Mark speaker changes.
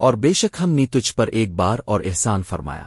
Speaker 1: اور بے شک ہم نے تجھ پر ایک بار اور احسان فرمایا۔